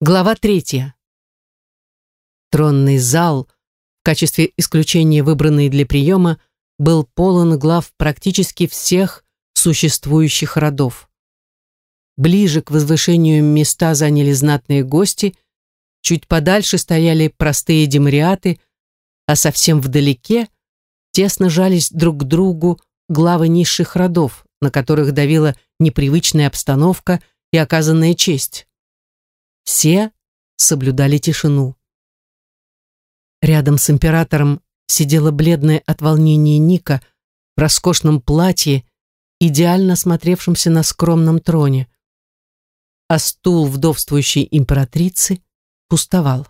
Глава третья. Тронный зал, в качестве исключения выбранный для приема, был полон глав практически всех существующих родов. Ближе к возвышению места заняли знатные гости, чуть подальше стояли простые демариаты, а совсем вдалеке тесно жались друг к другу главы низших родов, на которых давила непривычная обстановка и оказанная честь. Все соблюдали тишину. Рядом с императором сидела бледная от волнения Ника в роскошном платье, идеально смотревшемся на скромном троне. А стул вдовствующей императрицы пустовал.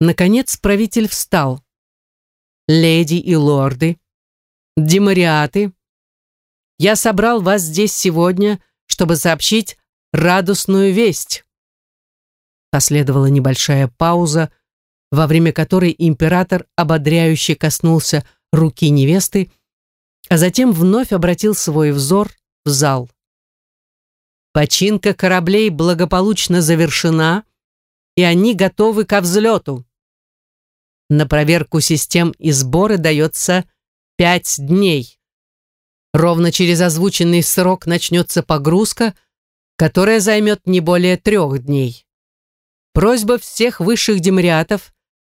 Наконец правитель встал. «Леди и лорды, демариаты, я собрал вас здесь сегодня, чтобы сообщить радостную весть». Последовала небольшая пауза, во время которой император ободряюще коснулся руки невесты, а затем вновь обратил свой взор в зал. Починка кораблей благополучно завершена, и они готовы ко взлету. На проверку систем и сборы дается пять дней. Ровно через озвученный срок начнется погрузка, которая займет не более трех дней. Просьба всех высших демариатов,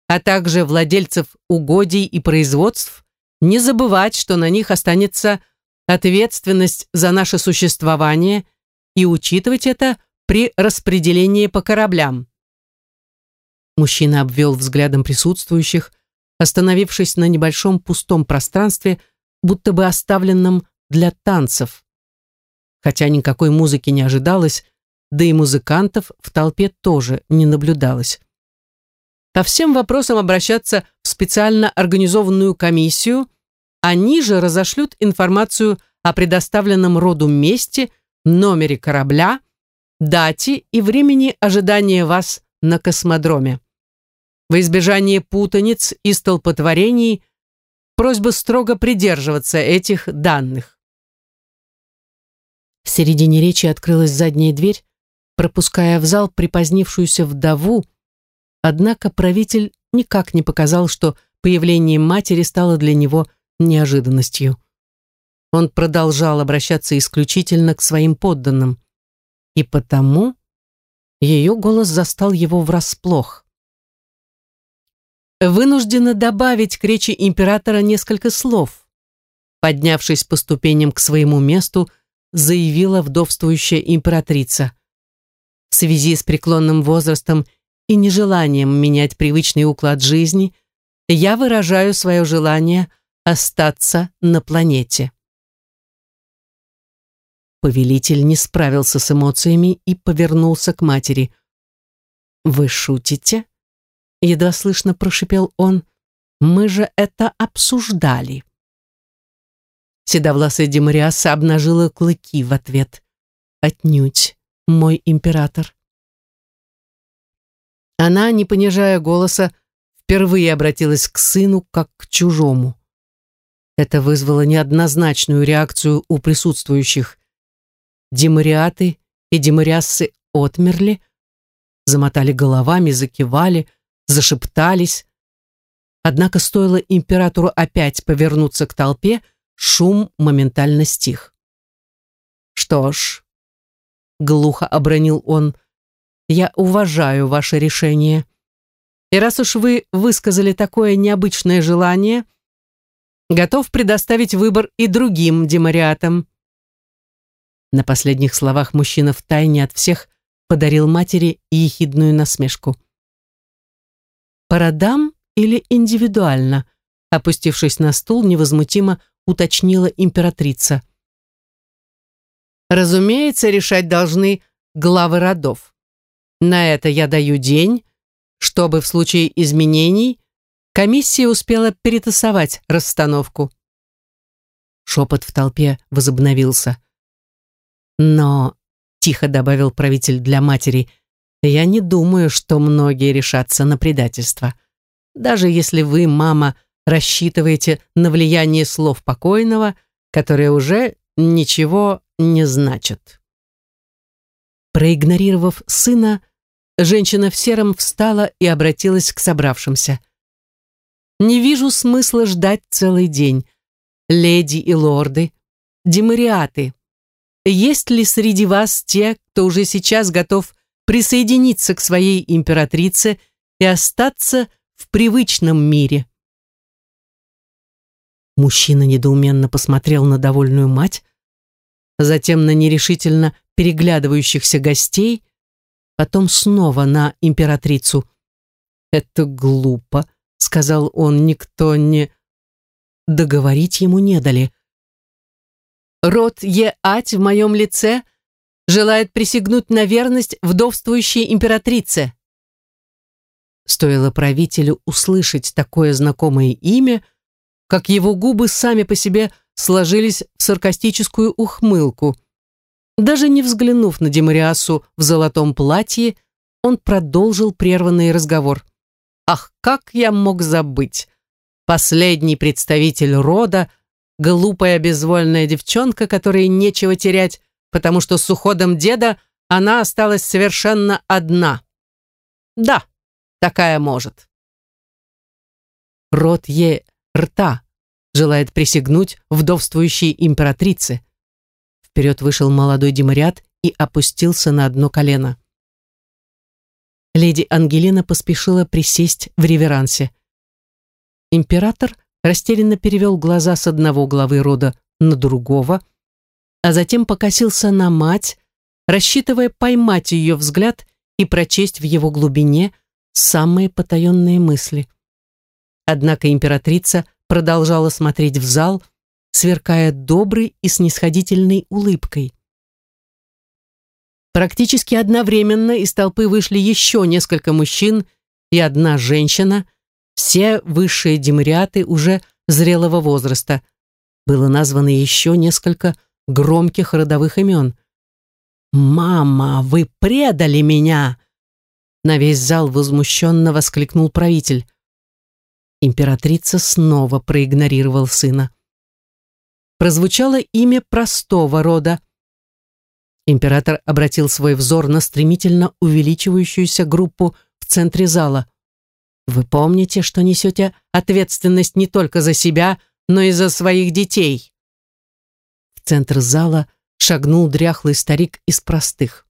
а также владельцев угодий и производств не забывать, что на них останется ответственность за наше существование и учитывать это при распределении по кораблям. Мужчина обвел взглядом присутствующих, остановившись на небольшом пустом пространстве, будто бы оставленном для танцев. Хотя никакой музыки не ожидалось, да и музыкантов в толпе тоже не наблюдалось. По всем вопросам обращаться в специально организованную комиссию, они же разошлют информацию о предоставленном роду месте, номере корабля, дате и времени ожидания вас на космодроме. В избежание путаниц и столпотворений просьба строго придерживаться этих данных. В середине речи открылась задняя дверь, пропуская в зал припозднившуюся вдову, однако правитель никак не показал, что появление матери стало для него неожиданностью. Он продолжал обращаться исключительно к своим подданным, и потому ее голос застал его врасплох вынуждена добавить к речи императора несколько слов. Поднявшись по ступеням к своему месту, заявила вдовствующая императрица. В связи с преклонным возрастом и нежеланием менять привычный уклад жизни, я выражаю свое желание остаться на планете. Повелитель не справился с эмоциями и повернулся к матери. «Вы шутите?» едва слышно прошипел он. Мы же это обсуждали. Седовласая Демариаса обнажила клыки в ответ. Отнюдь, мой император. Она, не понижая голоса, впервые обратилась к сыну как к чужому. Это вызвало неоднозначную реакцию у присутствующих. Демариаты и демариассы отмерли, замотали головами, закивали, зашептались. Однако стоило императору опять повернуться к толпе, шум моментально стих. «Что ж», — глухо обронил он, — «я уважаю ваше решение. И раз уж вы высказали такое необычное желание, готов предоставить выбор и другим демариатам». На последних словах мужчина втайне от всех подарил матери ехидную насмешку по или индивидуально?» Опустившись на стул, невозмутимо уточнила императрица. «Разумеется, решать должны главы родов. На это я даю день, чтобы в случае изменений комиссия успела перетасовать расстановку». Шепот в толпе возобновился. «Но», — тихо добавил правитель для матери, — я не думаю, что многие решатся на предательство. Даже если вы, мама, рассчитываете на влияние слов покойного, которые уже ничего не значат. Проигнорировав сына, женщина в сером встала и обратилась к собравшимся. «Не вижу смысла ждать целый день. Леди и лорды, демариаты, есть ли среди вас те, кто уже сейчас готов присоединиться к своей императрице и остаться в привычном мире?» Мужчина недоуменно посмотрел на довольную мать, затем на нерешительно переглядывающихся гостей, потом снова на императрицу. «Это глупо», — сказал он, — «никто не...» Договорить ему не дали. «Род Е-Ать в моем лице желает присягнуть на верность вдовствующей императрице». Стоило правителю услышать такое знакомое имя, как его губы сами по себе сложились в саркастическую ухмылку. Даже не взглянув на Демариасу в золотом платье, он продолжил прерванный разговор. «Ах, как я мог забыть! Последний представитель рода, глупая безвольная девчонка, которой нечего терять, потому что с уходом деда она осталась совершенно одна. Да, такая может. Род Е. Рта желает присягнуть вдовствующей императрице. Вперед вышел молодой демариат и опустился на одно колено. Леди Ангелина поспешила присесть в реверансе. Император растерянно перевел глаза с одного главы рода на другого, а затем покосился на мать, рассчитывая поймать ее взгляд и прочесть в его глубине самые потаенные мысли. Однако императрица продолжала смотреть в зал, сверкая доброй и снисходительной улыбкой. Практически одновременно из толпы вышли еще несколько мужчин и одна женщина, все высшие демариаты уже зрелого возраста. Было названо еще несколько громких родовых имен. «Мама, вы предали меня!» На весь зал возмущенно воскликнул правитель. Императрица снова проигнорировал сына прозвучало имя простого рода. Император обратил свой взор на стремительно увеличивающуюся группу в центре зала. «Вы помните, что несете ответственность не только за себя, но и за своих детей?» В центр зала шагнул дряхлый старик из простых.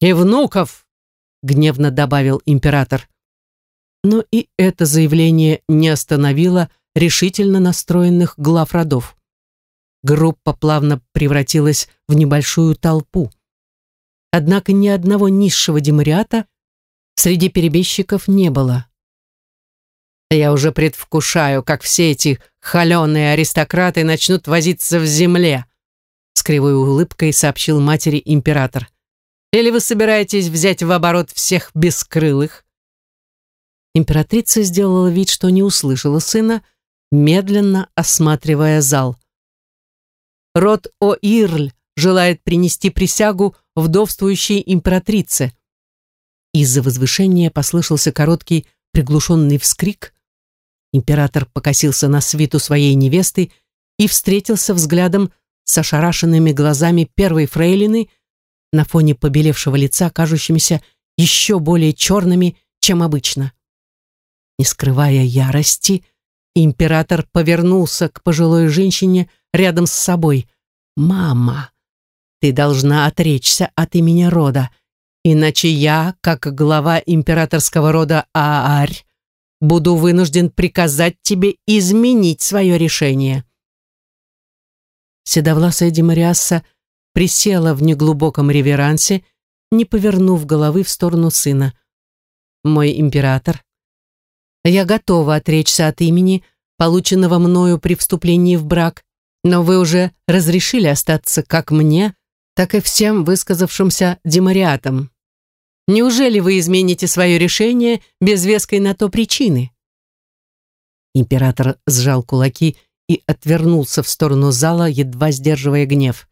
«И внуков!» — гневно добавил император. Но и это заявление не остановило решительно настроенных глав родов группа плавно превратилась в небольшую толпу. Однако ни одного низшего демариата среди перебежчиков не было. Я уже предвкушаю, как все эти холеные аристократы начнут возиться в земле, с кривой улыбкой сообщил матери император. Или вы собираетесь взять в оборот всех бескрылых? Императрица сделала вид, что не услышала сына, медленно осматривая зал. Род О'Ирль желает принести присягу вдовствующей императрице. Из-за возвышения послышался короткий приглушенный вскрик. Император покосился на свиту своей невесты и встретился взглядом с ошарашенными глазами первой фрейлины на фоне побелевшего лица, кажущимися еще более черными, чем обычно. Не скрывая ярости, император повернулся к пожилой женщине, рядом с собой. «Мама, ты должна отречься от имени рода, иначе я, как глава императорского рода Аарь, буду вынужден приказать тебе изменить свое решение». Седовласая Демариасса присела в неглубоком реверансе, не повернув головы в сторону сына. «Мой император, я готова отречься от имени, полученного мною при вступлении в брак, но вы уже разрешили остаться как мне, так и всем высказавшимся демариатам. Неужели вы измените свое решение без веской на то причины?» Император сжал кулаки и отвернулся в сторону зала, едва сдерживая гнев.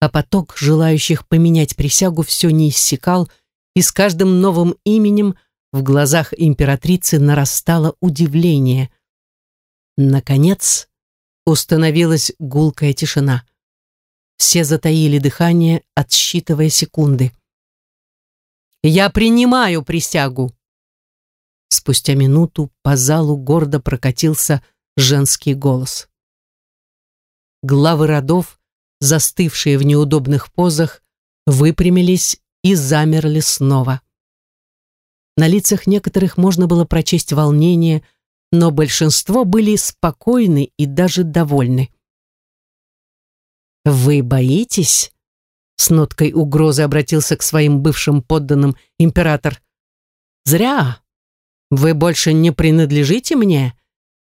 А поток желающих поменять присягу все не иссякал, и с каждым новым именем в глазах императрицы нарастало удивление. Наконец, Установилась гулкая тишина. Все затаили дыхание, отсчитывая секунды. Я принимаю присягу. Спустя минуту по залу гордо прокатился женский голос. Главы родов, застывшие в неудобных позах, выпрямились и замерли снова. На лицах некоторых можно было прочесть волнение, но большинство были спокойны и даже довольны. «Вы боитесь?» С ноткой угрозы обратился к своим бывшим подданным император. «Зря. Вы больше не принадлежите мне.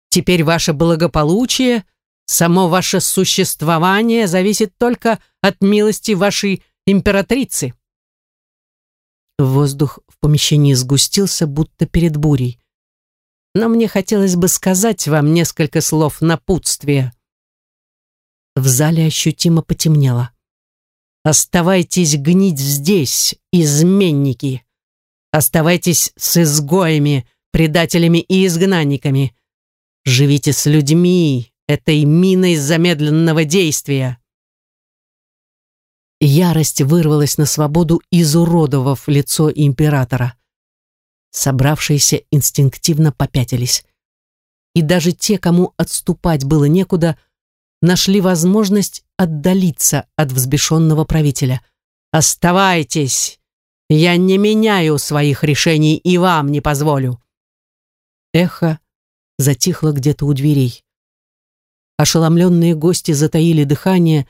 Теперь ваше благополучие, само ваше существование зависит только от милости вашей императрицы». Воздух в помещении сгустился, будто перед бурей. Но мне хотелось бы сказать вам несколько слов напутствия. В зале ощутимо потемнело. Оставайтесь гнить здесь, изменники. Оставайтесь с изгоями, предателями и изгнанниками. Живите с людьми, этой миной замедленного действия. Ярость вырвалась на свободу, изуродовав лицо императора. Собравшиеся инстинктивно попятились. И даже те, кому отступать было некуда, нашли возможность отдалиться от взбешенного правителя. «Оставайтесь! Я не меняю своих решений и вам не позволю!» Эхо затихло где-то у дверей. Ошеломленные гости затаили дыхание,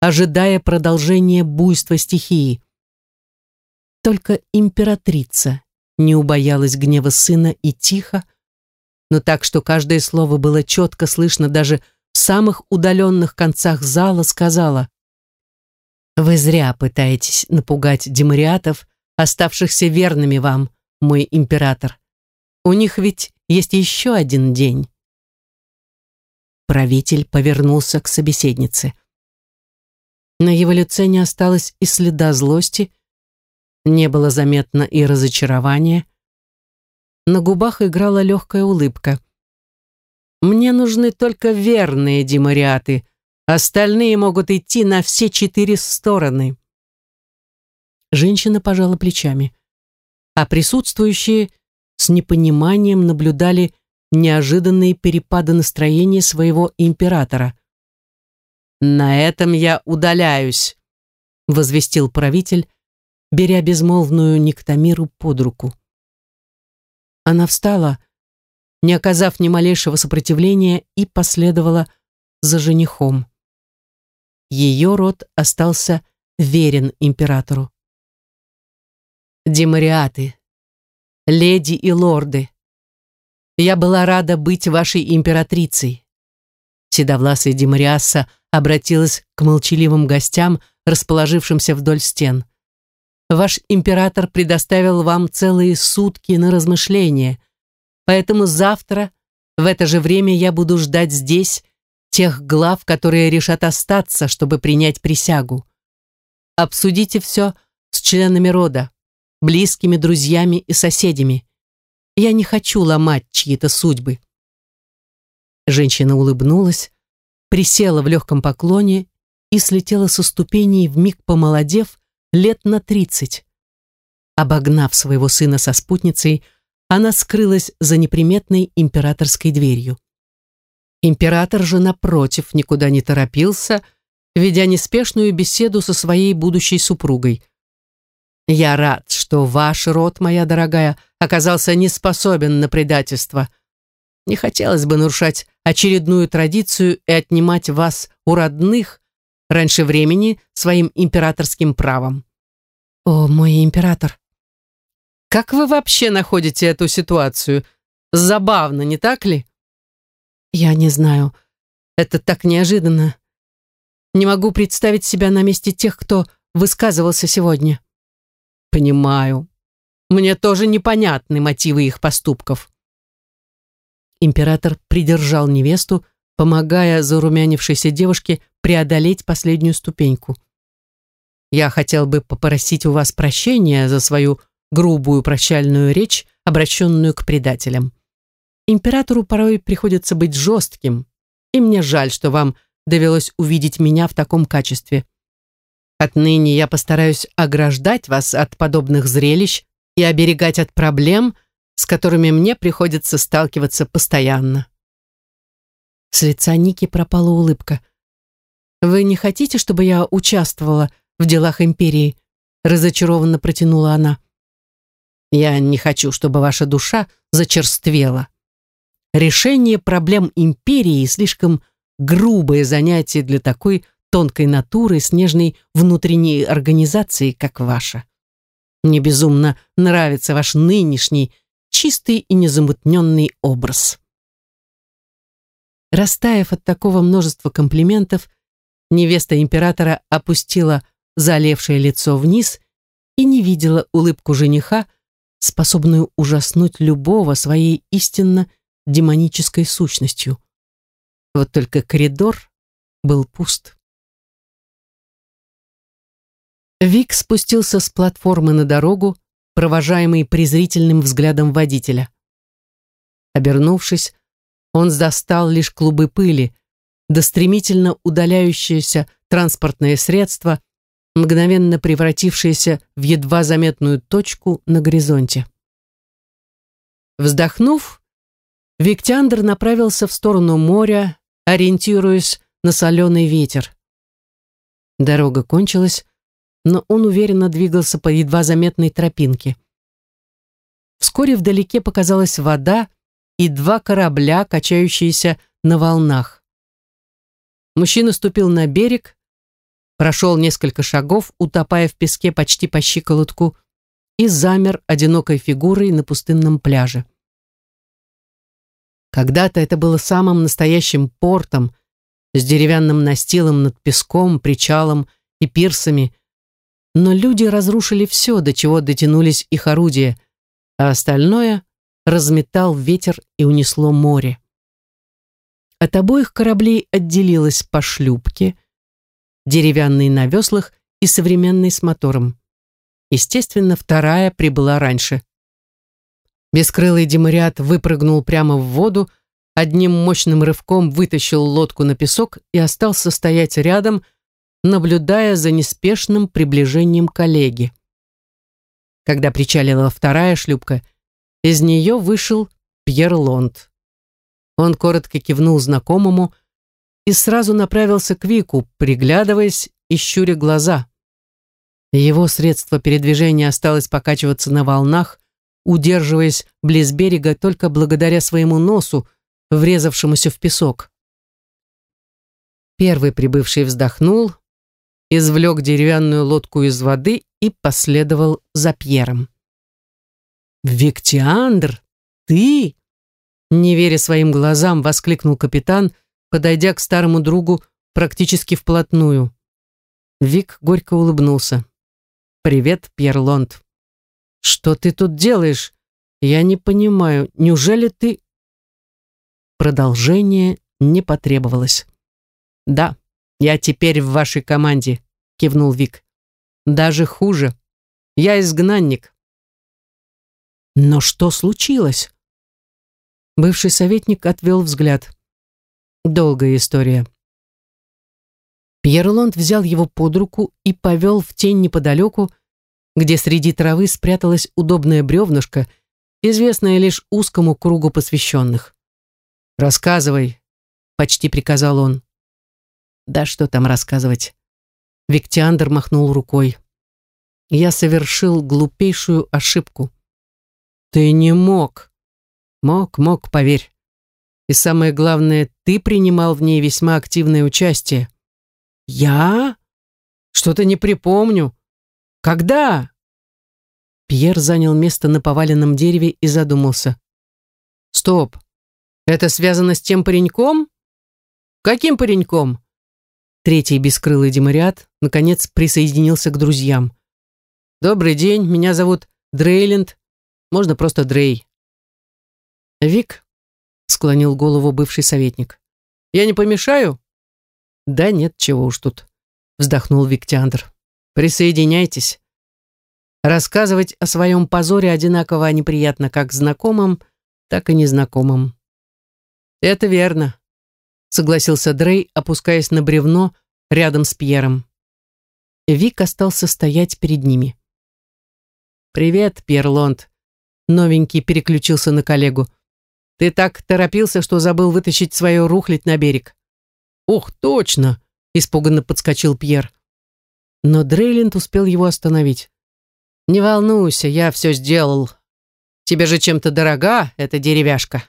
ожидая продолжения буйства стихии. Только императрица не убоялась гнева сына и тихо, но так, что каждое слово было четко слышно даже в самых удаленных концах зала, сказала «Вы зря пытаетесь напугать демариатов, оставшихся верными вам, мой император. У них ведь есть еще один день». Правитель повернулся к собеседнице. На его лице не осталось и следа злости, не было заметно и разочарования. На губах играла легкая улыбка. «Мне нужны только верные демариаты, остальные могут идти на все четыре стороны». Женщина пожала плечами, а присутствующие с непониманием наблюдали неожиданные перепады настроения своего императора. «На этом я удаляюсь», — возвестил правитель, беря безмолвную Никтамиру под руку. Она встала, не оказав ни малейшего сопротивления, и последовала за женихом. Ее род остался верен императору. Демариаты, леди и лорды, я была рада быть вашей императрицей. Седовласая Демариасса обратилась к молчаливым гостям, расположившимся вдоль стен. Ваш император предоставил вам целые сутки на размышление, поэтому завтра в это же время я буду ждать здесь тех глав, которые решат остаться, чтобы принять присягу. Обсудите все с членами рода, близкими друзьями и соседями. Я не хочу ломать чьи-то судьбы. Женщина улыбнулась, присела в легком поклоне и слетела со ступеней, вмиг помолодев, лет на тридцать. Обогнав своего сына со спутницей, она скрылась за неприметной императорской дверью. Император же, напротив, никуда не торопился, ведя неспешную беседу со своей будущей супругой. «Я рад, что ваш род, моя дорогая, оказался не способен на предательство», не хотелось бы нарушать очередную традицию и отнимать вас у родных раньше времени своим императорским правом. О, мой император. Как вы вообще находите эту ситуацию? Забавно, не так ли? Я не знаю. Это так неожиданно. Не могу представить себя на месте тех, кто высказывался сегодня. Понимаю. Мне тоже непонятны мотивы их поступков император придержал невесту, помогая зарумянившейся девушке преодолеть последнюю ступеньку. «Я хотел бы попросить у вас прощения за свою грубую прощальную речь, обращенную к предателям. Императору порой приходится быть жестким, и мне жаль, что вам довелось увидеть меня в таком качестве. Отныне я постараюсь ограждать вас от подобных зрелищ и оберегать от проблем, с которыми мне приходится сталкиваться постоянно. С лица Ники пропала улыбка. «Вы не хотите, чтобы я участвовала в делах империи?» разочарованно протянула она. «Я не хочу, чтобы ваша душа зачерствела. Решение проблем империи слишком грубое занятие для такой тонкой натуры с нежной внутренней организацией, как ваша. Мне безумно нравится ваш нынешний, чистый и незамутненный образ. Растаяв от такого множества комплиментов, невеста императора опустила залевшее лицо вниз и не видела улыбку жениха, способную ужаснуть любого своей истинно демонической сущностью. Вот только коридор был пуст. Вик спустился с платформы на дорогу, провожаемый презрительным взглядом водителя. Обернувшись, он застал лишь клубы пыли, да стремительно удаляющееся транспортное средство, мгновенно превратившееся в едва заметную точку на горизонте. Вздохнув, Виктяндр направился в сторону моря, ориентируясь на соленый ветер. Дорога кончилась, но он уверенно двигался по едва заметной тропинке. Вскоре вдалеке показалась вода и два корабля, качающиеся на волнах. Мужчина ступил на берег, прошел несколько шагов, утопая в песке почти по щиколотку, и замер одинокой фигурой на пустынном пляже. Когда-то это было самым настоящим портом, с деревянным настилом над песком, причалом и пирсами, но люди разрушили все, до чего дотянулись их орудия, а остальное разметал ветер и унесло море. От обоих кораблей отделилась по шлюпке, деревянный на веслах и современный с мотором. Естественно, вторая прибыла раньше. Бескрылый демариат выпрыгнул прямо в воду, одним мощным рывком вытащил лодку на песок и остался стоять рядом, наблюдая за неспешным приближением коллеги. Когда причалила вторая шлюпка, из нее вышел Пьер Лонд. Он коротко кивнул знакомому и сразу направился к Вику, приглядываясь и щуря глаза. Его средство передвижения осталось покачиваться на волнах, удерживаясь близ берега только благодаря своему носу, врезавшемуся в песок. Первый прибывший вздохнул, извлек деревянную лодку из воды и последовал за Пьером. «Виктиандр, ты?» Не веря своим глазам, воскликнул капитан, подойдя к старому другу практически вплотную. Вик горько улыбнулся. «Привет, Пьер Лонд». «Что ты тут делаешь? Я не понимаю, неужели ты...» Продолжение не потребовалось. «Да, я теперь в вашей команде», — кивнул Вик. «Даже хуже. Я изгнанник». «Но что случилось?» Бывший советник отвел взгляд. Долгая история. Пьер Лонд взял его под руку и повел в тень неподалеку, где среди травы спряталась удобная бревнышко, известная лишь узкому кругу посвященных. «Рассказывай», — почти приказал он. Да что там рассказывать? Виктиандр махнул рукой. Я совершил глупейшую ошибку. Ты не мог. Мог, мог, поверь. И самое главное, ты принимал в ней весьма активное участие. Я? Что-то не припомню. Когда? Пьер занял место на поваленном дереве и задумался. Стоп. Это связано с тем пареньком? Каким пареньком? Третий бескрылый демариат, наконец, присоединился к друзьям. «Добрый день, меня зовут Дрейленд, можно просто Дрей». «Вик», — склонил голову бывший советник, — «я не помешаю?» «Да нет, чего уж тут», — вздохнул Виктиандр. «Присоединяйтесь». Рассказывать о своем позоре одинаково неприятно как знакомым, так и незнакомым. «Это верно», согласился Дрей, опускаясь на бревно рядом с Пьером. Вик остался стоять перед ними. «Привет, Пьер Лонд», — новенький переключился на коллегу. «Ты так торопился, что забыл вытащить свою рухлядь на берег». «Ох, точно!» — испуганно подскочил Пьер. Но Дрейленд успел его остановить. «Не волнуйся, я все сделал. Тебе же чем-то дорога эта деревяшка».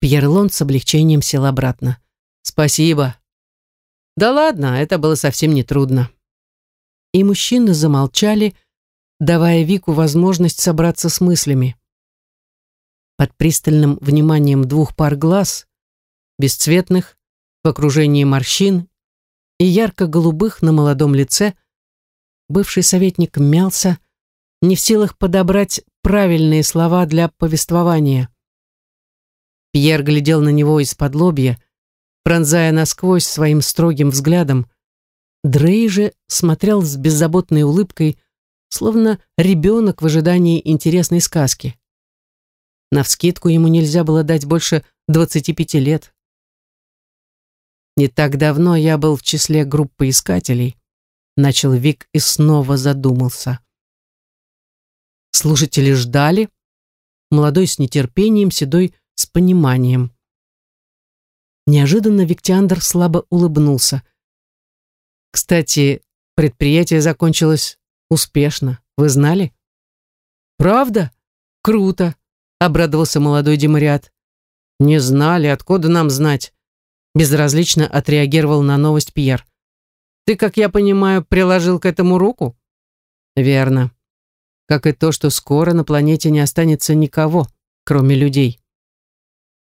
Пьер Лонд с облегчением сел обратно. «Спасибо». «Да ладно, это было совсем не трудно». И мужчины замолчали, давая Вику возможность собраться с мыслями. Под пристальным вниманием двух пар глаз, бесцветных, в окружении морщин и ярко-голубых на молодом лице, бывший советник мялся, не в силах подобрать правильные слова для повествования. Пьер глядел на него из-под лобья, пронзая насквозь своим строгим взглядом. Дрей же смотрел с беззаботной улыбкой, словно ребенок в ожидании интересной сказки. Навскидку ему нельзя было дать больше 25 лет. Не так давно я был в числе группы искателей. Начал Вик и снова задумался. Слушатели ждали. Молодой с нетерпением, седой с пониманием. Неожиданно Виктиандр слабо улыбнулся. Кстати, предприятие закончилось успешно. Вы знали? Правда? Круто, обрадовался молодой демариат. Не знали, откуда нам знать? Безразлично отреагировал на новость Пьер. «Ты, как я понимаю, приложил к этому руку?» «Верно. Как и то, что скоро на планете не останется никого, кроме людей».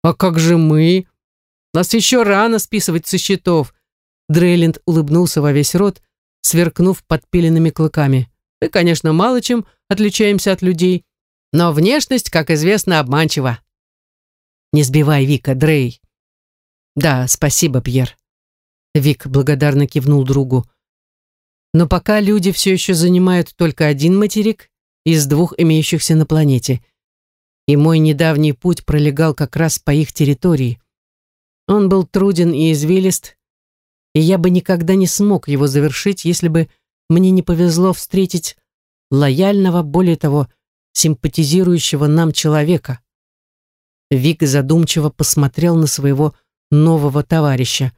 «А как же мы? Нас еще рано списывать со счетов!» Дрейленд улыбнулся во весь рот, сверкнув подпиленными клыками. «Мы, конечно, мало чем отличаемся от людей, но внешность, как известно, обманчива». «Не сбивай Вика, Дрей», «Да, спасибо, Пьер». Вик благодарно кивнул другу. «Но пока люди все еще занимают только один материк из двух имеющихся на планете. И мой недавний путь пролегал как раз по их территории. Он был труден и извилист, и я бы никогда не смог его завершить, если бы мне не повезло встретить лояльного, более того, симпатизирующего нам человека. Вик задумчиво посмотрел на своего нового товарища.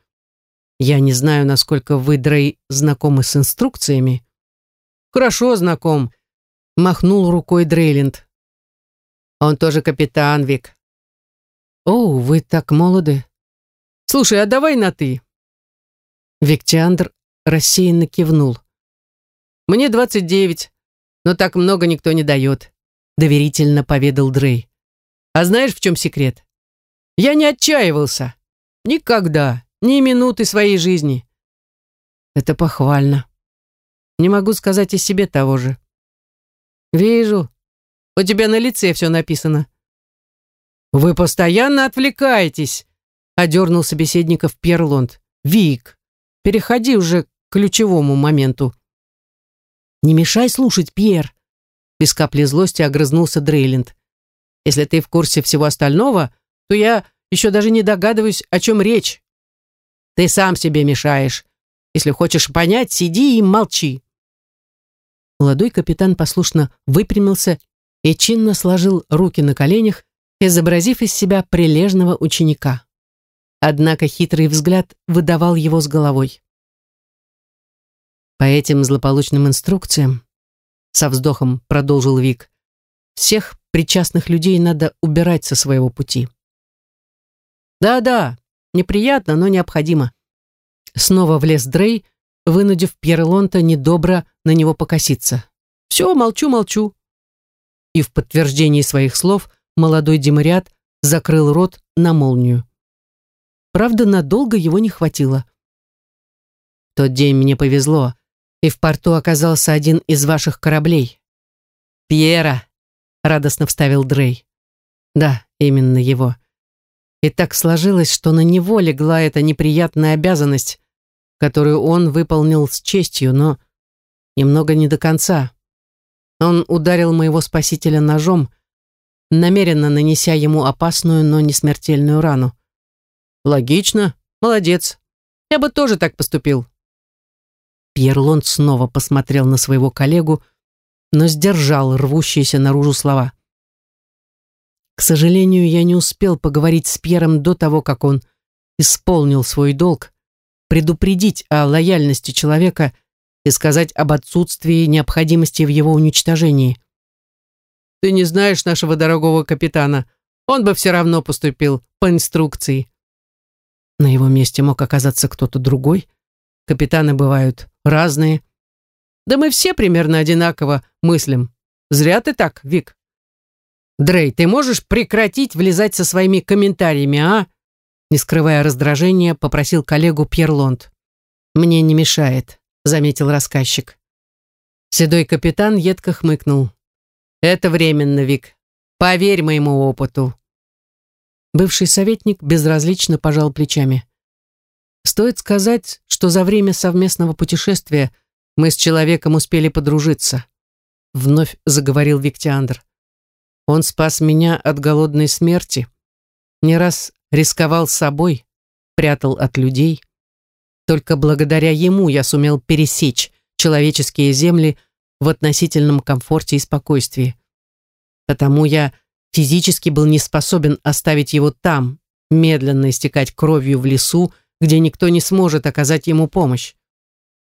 Я не знаю, насколько вы, Дрей, знакомы с инструкциями. Хорошо знаком, махнул рукой Дрейленд. Он тоже капитан, Вик. О, вы так молоды. Слушай, а давай на «ты». Виктиандр рассеянно кивнул. «Мне двадцать девять, но так много никто не дает», доверительно поведал Дрей. «А знаешь, в чем секрет? Я не отчаивался. Никогда, ни минуты своей жизни. Это похвально. Не могу сказать о себе того же. Вижу. У тебя на лице все написано. Вы постоянно отвлекаетесь, одернул собеседников Пьерлонд. Вик, переходи уже к ключевому моменту. Не мешай слушать, Пьер. Без капли злости огрызнулся Дрейленд. Если ты в курсе всего остального, то я еще даже не догадываюсь, о чем речь. Ты сам себе мешаешь. Если хочешь понять, сиди и молчи. Молодой капитан послушно выпрямился и чинно сложил руки на коленях, изобразив из себя прилежного ученика. Однако хитрый взгляд выдавал его с головой. По этим злополучным инструкциям, со вздохом продолжил Вик, всех причастных людей надо убирать со своего пути. Да-да, неприятно, но необходимо. Снова влез Дрей, вынудив Пьерлонта недобро на него покоситься. Все, молчу-молчу. И в подтверждении своих слов молодой демариат закрыл рот на молнию. Правда, надолго его не хватило. тот день мне повезло, и в порту оказался один из ваших кораблей. «Пьера!» — радостно вставил Дрей. «Да, именно его. И так сложилось, что на него легла эта неприятная обязанность, которую он выполнил с честью, но немного не до конца. Он ударил моего спасителя ножом, намеренно нанеся ему опасную, но не смертельную рану. Логично, молодец. Я бы тоже так поступил. Пьер Лонд снова посмотрел на своего коллегу, но сдержал рвущиеся наружу слова. К сожалению, я не успел поговорить с Пьером до того, как он исполнил свой долг, предупредить о лояльности человека и сказать об отсутствии необходимости в его уничтожении. «Ты не знаешь нашего дорогого капитана. Он бы все равно поступил по инструкции». На его месте мог оказаться кто-то другой. Капитаны бывают разные. Да мы все примерно одинаково мыслим. Зря ты так, Вик. Дрей, ты можешь прекратить влезать со своими комментариями, а? Не скрывая раздражения, попросил коллегу Пьер Лонд. «Мне не мешает», — заметил рассказчик. Седой капитан едко хмыкнул. «Это временно, Вик. Поверь моему опыту». Бывший советник безразлично пожал плечами. Стоит сказать, что за время совместного путешествия мы с человеком успели подружиться. Вновь заговорил Виктиандр. Он спас меня от голодной смерти. Не раз рисковал собой, прятал от людей. Только благодаря ему я сумел пересечь человеческие земли в относительном комфорте и спокойствии. Потому я физически был не способен оставить его там, медленно истекать кровью в лесу, где никто не сможет оказать ему помощь.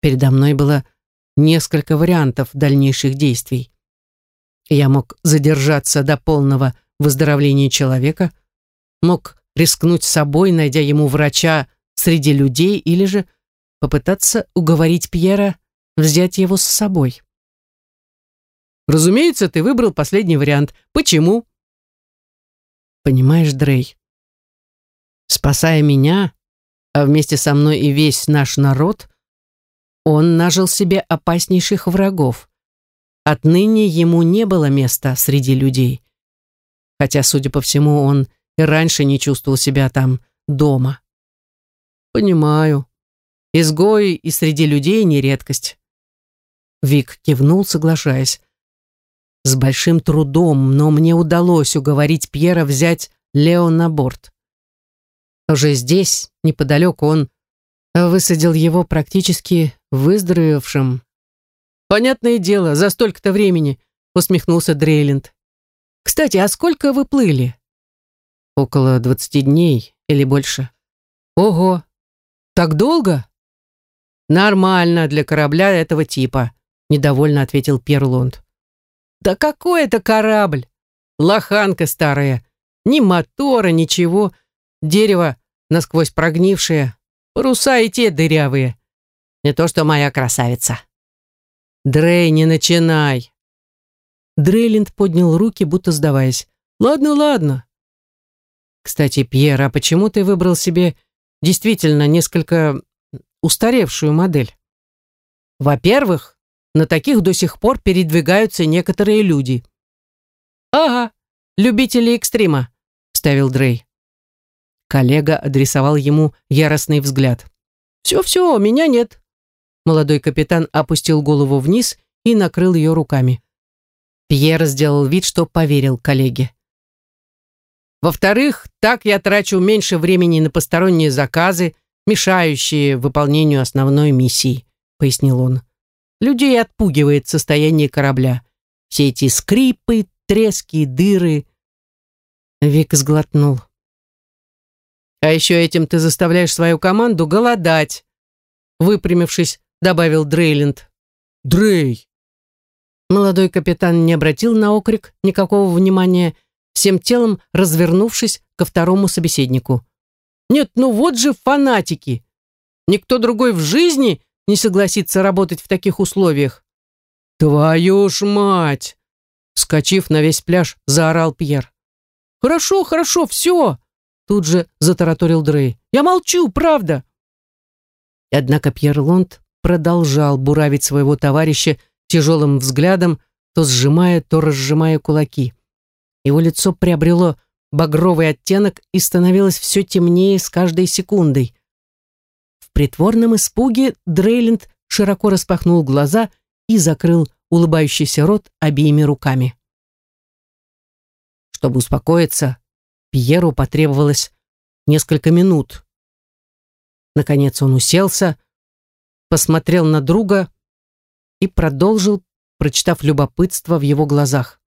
Передо мной было несколько вариантов дальнейших действий. Я мог задержаться до полного выздоровления человека, мог рискнуть собой, найдя ему врача среди людей, или же попытаться уговорить Пьера взять его с собой. Разумеется, ты выбрал последний вариант. Почему? Понимаешь, Дрей, спасая меня, а вместе со мной и весь наш народ, он нажил себе опаснейших врагов. Отныне ему не было места среди людей. Хотя, судя по всему, он и раньше не чувствовал себя там дома. Понимаю. Изгои и среди людей не редкость. Вик кивнул, соглашаясь. С большим трудом, но мне удалось уговорить Пьера взять Лео на борт. Уже здесь, неподалеку, он высадил его практически выздоровевшим. «Понятное дело, за столько-то времени», — усмехнулся Дрейленд. «Кстати, а сколько вы плыли?» «Около двадцати дней или больше». «Ого! Так долго?» «Нормально для корабля этого типа», — недовольно ответил Перлонд. «Да какой это корабль? Лоханка старая. Ни мотора, ничего. Дерево насквозь прогнившее, паруса и те дырявые. Не то что моя красавица. Дрей, не начинай. Дрейленд поднял руки, будто сдаваясь. Ладно, ладно. Кстати, Пьер, а почему ты выбрал себе действительно несколько устаревшую модель? Во-первых, на таких до сих пор передвигаются некоторые люди. Ага, любители экстрима, вставил Дрей. Коллега адресовал ему яростный взгляд. «Все-все, меня нет». Молодой капитан опустил голову вниз и накрыл ее руками. Пьер сделал вид, что поверил коллеге. «Во-вторых, так я трачу меньше времени на посторонние заказы, мешающие выполнению основной миссии», пояснил он. «Людей отпугивает состояние корабля. Все эти скрипы, трески, дыры». Вик сглотнул. А еще этим ты заставляешь свою команду голодать. Выпрямившись, добавил Дрейленд. Дрей! Молодой капитан не обратил на окрик никакого внимания, всем телом развернувшись ко второму собеседнику. «Нет, ну вот же фанатики! Никто другой в жизни не согласится работать в таких условиях!» «Твою ж мать!» Скочив на весь пляж, заорал Пьер. «Хорошо, хорошо, все!» Тут же затараторил Дрей. «Я молчу, правда!» Однако Пьер Лонд продолжал буравить своего товарища тяжелым взглядом, то сжимая, то разжимая кулаки. Его лицо приобрело багровый оттенок и становилось все темнее с каждой секундой. В притворном испуге Дрейленд широко распахнул глаза и закрыл улыбающийся рот обеими руками. Чтобы успокоиться, Пьеру потребовалось несколько минут. Наконец он уселся, посмотрел на друга и продолжил, прочитав любопытство в его глазах.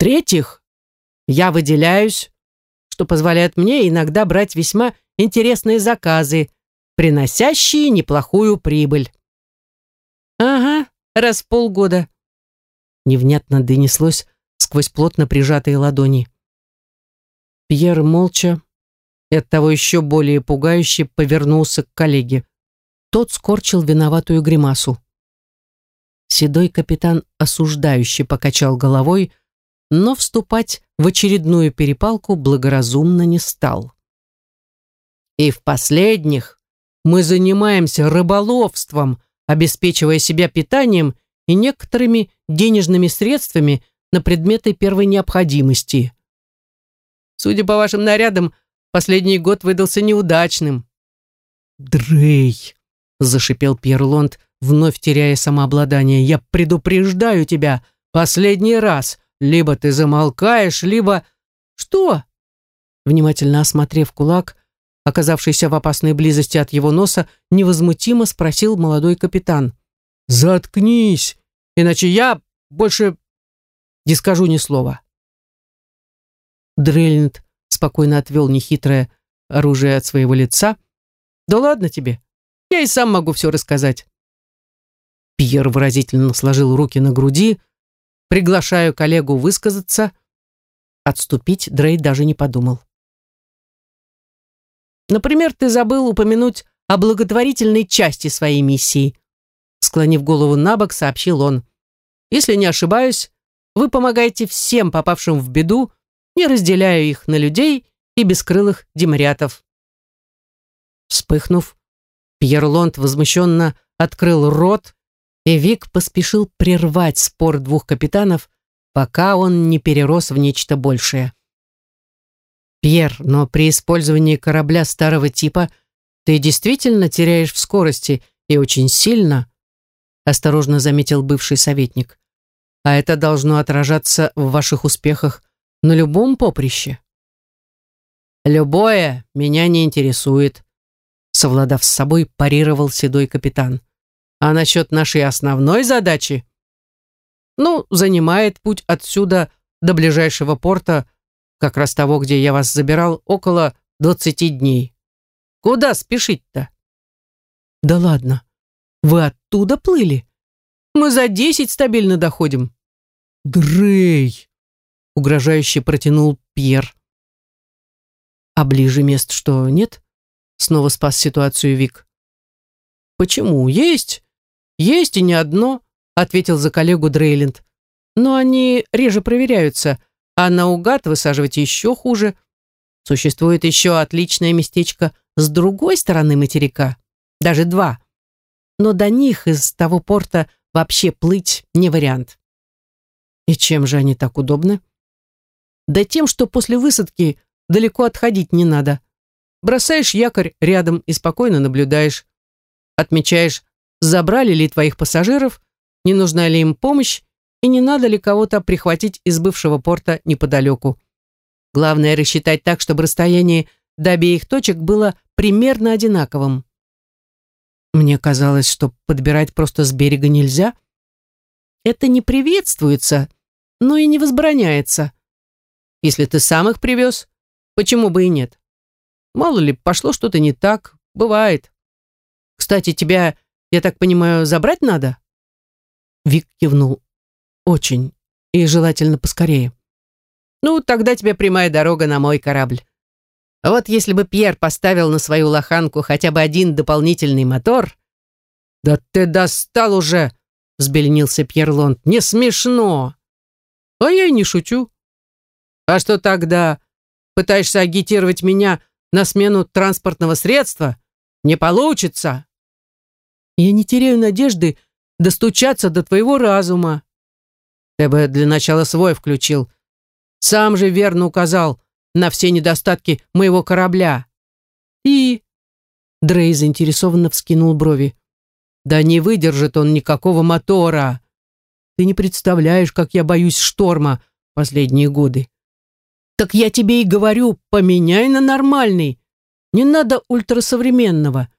В-третьих, я выделяюсь, что позволяет мне иногда брать весьма интересные заказы, приносящие неплохую прибыль. Ага, раз в полгода. Невнятно донеслось сквозь плотно прижатые ладони. Пьер молча и оттого еще более пугающе повернулся к коллеге. Тот скорчил виноватую гримасу. Седой капитан осуждающе покачал головой, но вступать в очередную перепалку благоразумно не стал. И в последних мы занимаемся рыболовством, обеспечивая себя питанием и некоторыми денежными средствами на предметы первой необходимости. Судя по вашим нарядам, последний год выдался неудачным. Дрей, зашипел Пьер Лонд, вновь теряя самообладание. Я предупреждаю тебя, последний раз. Либо ты замолкаешь, либо... Что? Внимательно осмотрев кулак, оказавшийся в опасной близости от его носа, невозмутимо спросил молодой капитан. «Заткнись, иначе я больше не скажу ни слова». Дреллинд спокойно отвел нехитрое оружие от своего лица. «Да ладно тебе, я и сам могу все рассказать». Пьер выразительно сложил руки на груди, приглашаю коллегу высказаться. Отступить Дрей даже не подумал. Например, ты забыл упомянуть о благотворительной части своей миссии. Склонив голову на бок, сообщил он. Если не ошибаюсь, вы помогаете всем попавшим в беду, не разделяя их на людей и бескрылых демариатов. Вспыхнув, Пьер Лонд возмущенно открыл рот, и Вик поспешил прервать спор двух капитанов, пока он не перерос в нечто большее. Пьер, но при использовании корабля старого типа ты действительно теряешь в скорости и очень сильно, осторожно заметил бывший советник. А это должно отражаться в ваших успехах на любом поприще. Любое меня не интересует, совладав с собой, парировал седой капитан. А насчет нашей основной задачи? Ну, занимает путь отсюда до ближайшего порта как раз того, где я вас забирал, около двадцати дней. Куда спешить-то? Да ладно, вы оттуда плыли? Мы за десять стабильно доходим. Дрей! Угрожающе протянул Пьер. А ближе мест что, нет? Снова спас ситуацию Вик. Почему? Есть. Есть и не одно, ответил за коллегу Дрейленд. Но они реже проверяются а наугад высаживать еще хуже. Существует еще отличное местечко с другой стороны материка, даже два. Но до них из того порта вообще плыть не вариант. И чем же они так удобны? Да тем, что после высадки далеко отходить не надо. Бросаешь якорь рядом и спокойно наблюдаешь. Отмечаешь, забрали ли твоих пассажиров, не нужна ли им помощь и не надо ли кого-то прихватить из бывшего порта неподалеку. Главное рассчитать так, чтобы расстояние до обеих точек было примерно одинаковым. Мне казалось, что подбирать просто с берега нельзя. Это не приветствуется, но и не возбраняется. Если ты сам их привез, почему бы и нет? Мало ли, пошло что-то не так, бывает. Кстати, тебя, я так понимаю, забрать надо? Вик кивнул. Очень. И желательно поскорее. Ну, тогда тебе прямая дорога на мой корабль. А вот если бы Пьер поставил на свою лоханку хотя бы один дополнительный мотор... Да ты достал уже, взбеленился Пьер Лонд. Не смешно. А я и не шучу. А что тогда? Пытаешься агитировать меня на смену транспортного средства? Не получится. Я не теряю надежды достучаться до твоего разума. Ты бы для начала свой включил. Сам же верно указал на все недостатки моего корабля. И... Дрей заинтересованно вскинул брови. Да не выдержит он никакого мотора. Ты не представляешь, как я боюсь шторма последние годы. Так я тебе и говорю, поменяй на нормальный. Не надо ультрасовременного.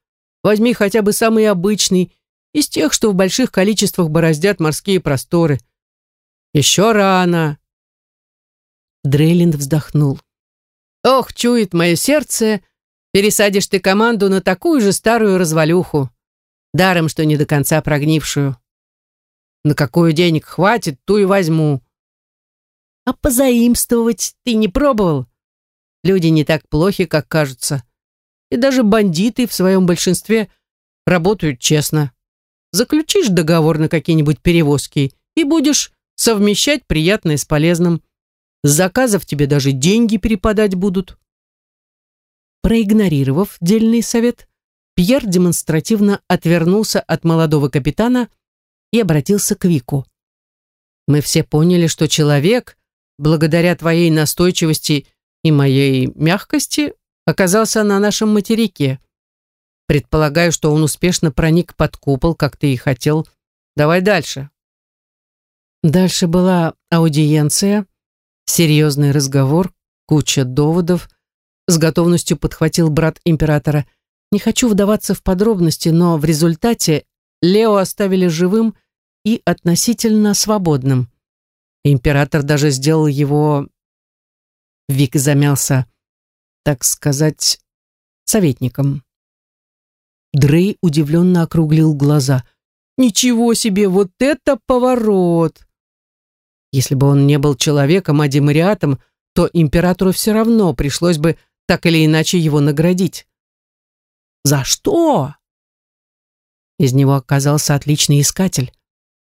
Возьми хотя бы самый обычный, из тех, что в больших количествах бороздят морские просторы. Еще рано. Дрейлинд вздохнул. Ох, чует мое сердце, пересадишь ты команду на такую же старую развалюху. Даром, что не до конца прогнившую. На какую денег хватит, ту и возьму. А позаимствовать ты не пробовал? Люди не так плохи, как кажутся. И даже бандиты в своем большинстве работают честно. Заключишь договор на какие-нибудь перевозки и будешь совмещать приятное с полезным. С заказов тебе даже деньги перепадать будут. Проигнорировав дельный совет, Пьер демонстративно отвернулся от молодого капитана и обратился к Вику. «Мы все поняли, что человек, благодаря твоей настойчивости и моей мягкости, оказался на нашем материке. Предполагаю, что он успешно проник под купол, как ты и хотел. Давай дальше». Дальше была аудиенция, серьезный разговор, куча доводов. С готовностью подхватил брат императора. Не хочу вдаваться в подробности, но в результате Лео оставили живым и относительно свободным. Император даже сделал его... Вик замялся, так сказать, советником. Дрей удивленно округлил глаза. «Ничего себе, вот это поворот!» Если бы он не был человеком, а демариатом, то императору все равно пришлось бы так или иначе его наградить. «За что?» Из него оказался отличный искатель.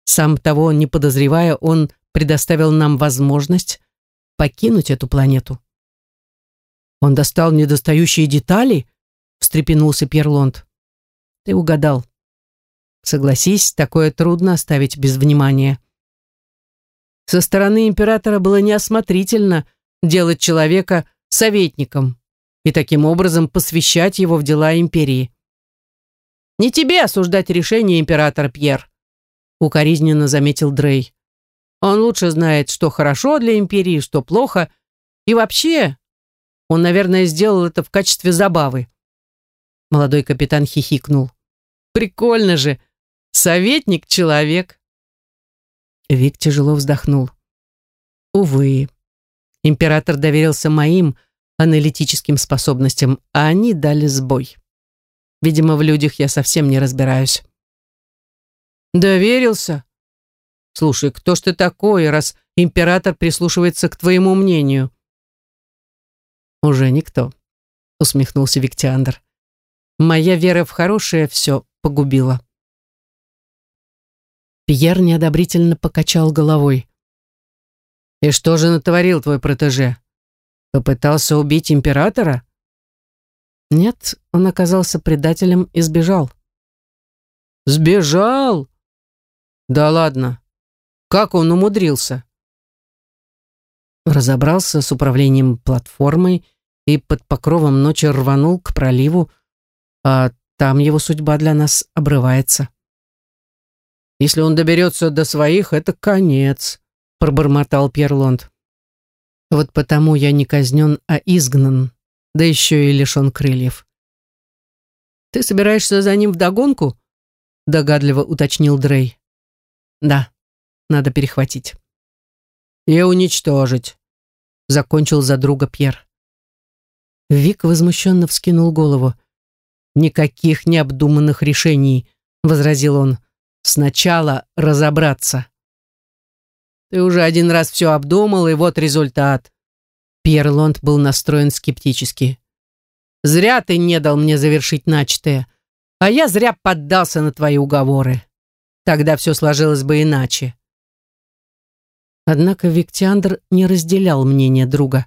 Сам того не подозревая, он предоставил нам возможность покинуть эту планету. «Он достал недостающие детали?» — встрепенулся Пьерлонд. «Ты угадал. Согласись, такое трудно оставить без внимания». Со стороны императора было неосмотрительно делать человека советником и таким образом посвящать его в дела империи. «Не тебе осуждать решение императора Пьер», укоризненно заметил Дрей. «Он лучше знает, что хорошо для империи, что плохо, и вообще, он, наверное, сделал это в качестве забавы». Молодой капитан хихикнул. «Прикольно же! Советник-человек!» Вик тяжело вздохнул. «Увы, император доверился моим аналитическим способностям, а они дали сбой». Видимо, в людях я совсем не разбираюсь. Доверился? Слушай, кто ж ты такой, раз император прислушивается к твоему мнению? Уже никто, усмехнулся Виктиандр. Моя вера в хорошее все погубила. Пьер неодобрительно покачал головой. «И что же натворил твой протеже? Попытался убить императора?» Нет, он оказался предателем и сбежал. «Сбежал?» «Да ладно. Как он умудрился?» Разобрался с управлением платформой и под покровом ночи рванул к проливу, а там его судьба для нас обрывается. «Если он доберется до своих, это конец», — пробормотал Пьерлонд. «Вот потому я не казнен, а изгнан», да еще и лишен крыльев. «Ты собираешься за ним вдогонку?» — догадливо уточнил Дрей. «Да, надо перехватить». «И уничтожить», — закончил за друга Пьер. Вик возмущенно вскинул голову. «Никаких необдуманных решений», — возразил он. «Сначала разобраться». «Ты уже один раз все обдумал, и вот результат», Пьер Лонд был настроен скептически. «Зря ты не дал мне завершить начатое, а я зря поддался на твои уговоры. Тогда все сложилось бы иначе». Однако Виктиандр не разделял мнение друга.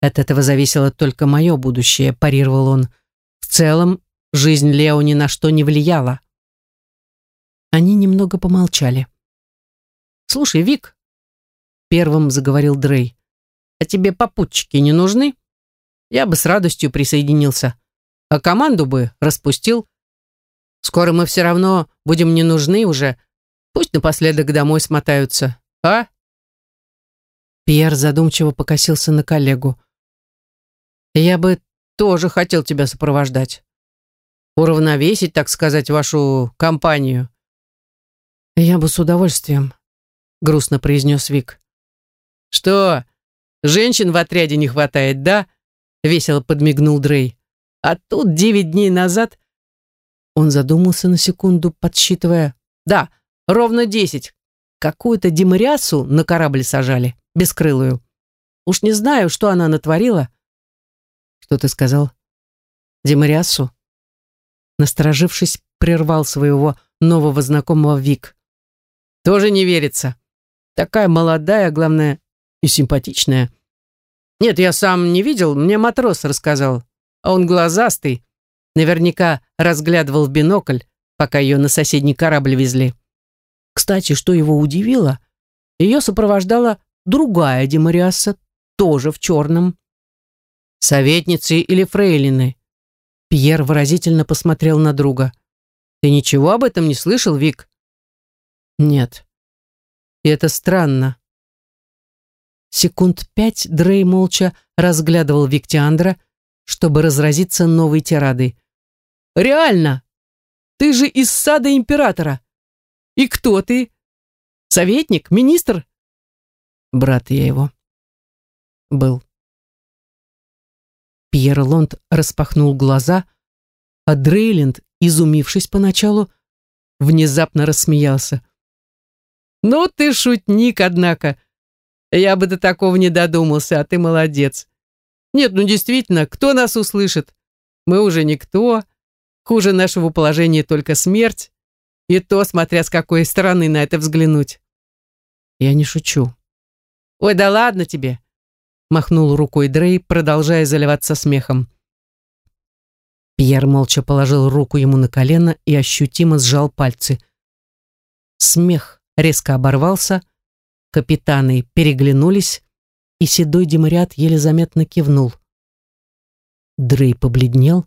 «От этого зависело только мое будущее», – парировал он. «В целом, жизнь Лео ни на что не влияла». Они немного помолчали. «Слушай, Вик», – первым заговорил Дрей, а тебе попутчики не нужны? Я бы с радостью присоединился. А команду бы распустил. Скоро мы все равно будем не нужны уже. Пусть напоследок домой смотаются. А? Пьер задумчиво покосился на коллегу. Я бы тоже хотел тебя сопровождать. уравновесить, так сказать, вашу компанию. Я бы с удовольствием, грустно произнес Вик. Что, женщин в отряде не хватает, да? Весело подмигнул Дрей. А тут девять дней назад... Он задумался на секунду, подсчитывая. Да, ровно десять. Какую-то демариасу на корабль сажали, бескрылую. Уж не знаю, что она натворила. Что ты сказал? Демариасу? Насторожившись, прервал своего нового знакомого Вик. Тоже не верится. Такая молодая, главное, и симпатичная. Нет, я сам не видел, мне матрос рассказал. А он глазастый. Наверняка разглядывал в бинокль, пока ее на соседний корабль везли. Кстати, что его удивило, ее сопровождала другая Демариаса, тоже в черном. Советницы или фрейлины? Пьер выразительно посмотрел на друга. «Ты ничего об этом не слышал, Вик?» «Нет». «И это странно». Секунд пять Дрей молча разглядывал Виктиандра, чтобы разразиться новой тирадой. «Реально! Ты же из сада императора! И кто ты? Советник? Министр?» «Брат я его». «Был». Пьер Лонд распахнул глаза, а Дрейленд, изумившись поначалу, внезапно рассмеялся. «Ну ты шутник, однако. Я бы до такого не додумался, а ты молодец. Нет, ну действительно, кто нас услышит? Мы уже никто. Хуже нашего положения только смерть. И то, смотря с какой стороны на это взглянуть». «Я не шучу». «Ой, да ладно тебе махнул рукой Дрей, продолжая заливаться смехом. Пьер молча положил руку ему на колено и ощутимо сжал пальцы. Смех резко оборвался, капитаны переглянулись, и седой демариат еле заметно кивнул. Дрей побледнел,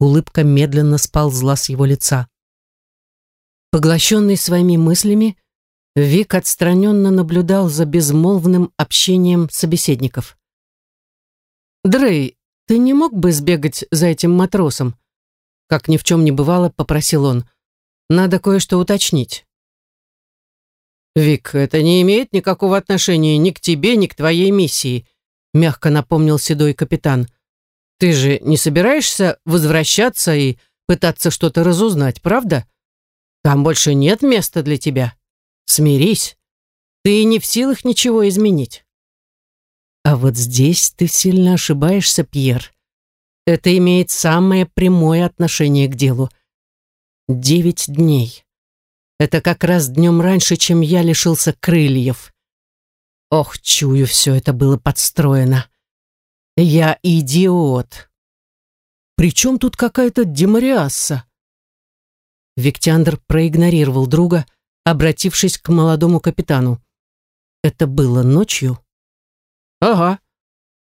улыбка медленно сползла с его лица. Поглощенный своими мыслями, Вик отстраненно наблюдал за безмолвным общением собеседников. «Дрей, ты не мог бы сбегать за этим матросом?» Как ни в чем не бывало, попросил он. «Надо кое-что уточнить». «Вик, это не имеет никакого отношения ни к тебе, ни к твоей миссии», мягко напомнил седой капитан. «Ты же не собираешься возвращаться и пытаться что-то разузнать, правда? Там больше нет места для тебя». Смирись. Ты не в силах ничего изменить. А вот здесь ты сильно ошибаешься, Пьер. Это имеет самое прямое отношение к делу. Девять дней. Это как раз днем раньше, чем я лишился крыльев. Ох, чую, все это было подстроено. Я идиот. Причем тут какая-то демариасса? Виктяндр проигнорировал друга, обратившись к молодому капитану. «Это было ночью?» «Ага.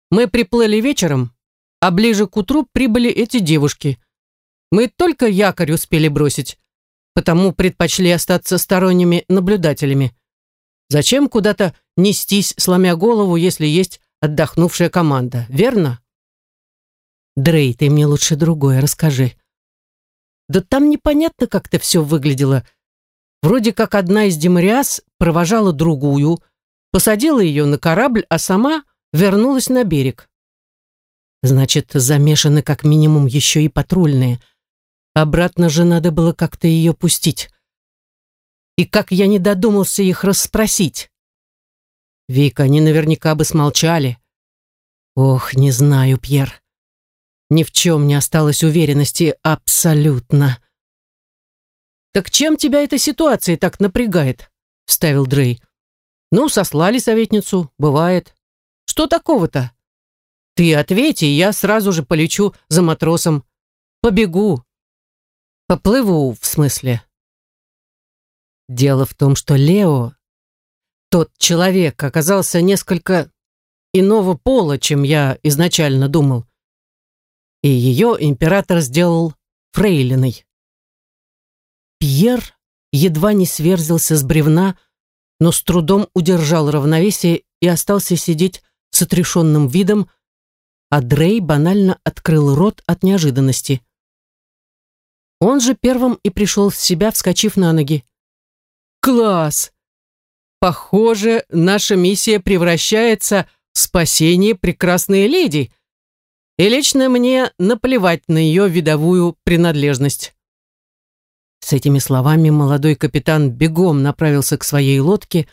Мы приплыли вечером, а ближе к утру прибыли эти девушки. Мы только якорь успели бросить, потому предпочли остаться сторонними наблюдателями. Зачем куда-то нестись, сломя голову, если есть отдохнувшая команда, верно?» «Дрей, ты мне лучше другое расскажи». «Да там непонятно как-то все выглядело», Вроде как одна из демариас провожала другую, посадила ее на корабль, а сама вернулась на берег. Значит, замешаны как минимум еще и патрульные. Обратно же надо было как-то ее пустить. И как я не додумался их расспросить. Вика, они наверняка бы смолчали. Ох, не знаю, Пьер. Ни в чем не осталось уверенности абсолютно. «Так чем тебя эта ситуация так напрягает?» — вставил Дрей. «Ну, сослали советницу, бывает. Что такого-то? Ты ответь, и я сразу же полечу за матросом. Побегу. Поплыву, в смысле». Дело в том, что Лео, тот человек, оказался несколько иного пола, чем я изначально думал. И ее император сделал фрейлиной. Пьер едва не сверзился с бревна, но с трудом удержал равновесие и остался сидеть с отрешенным видом, а Дрей банально открыл рот от неожиданности. Он же первым и пришел в себя, вскочив на ноги. «Класс! Похоже, наша миссия превращается в спасение прекрасной леди, и лично мне наплевать на ее видовую принадлежность». С этими словами молодой капитан бегом направился к своей лодке,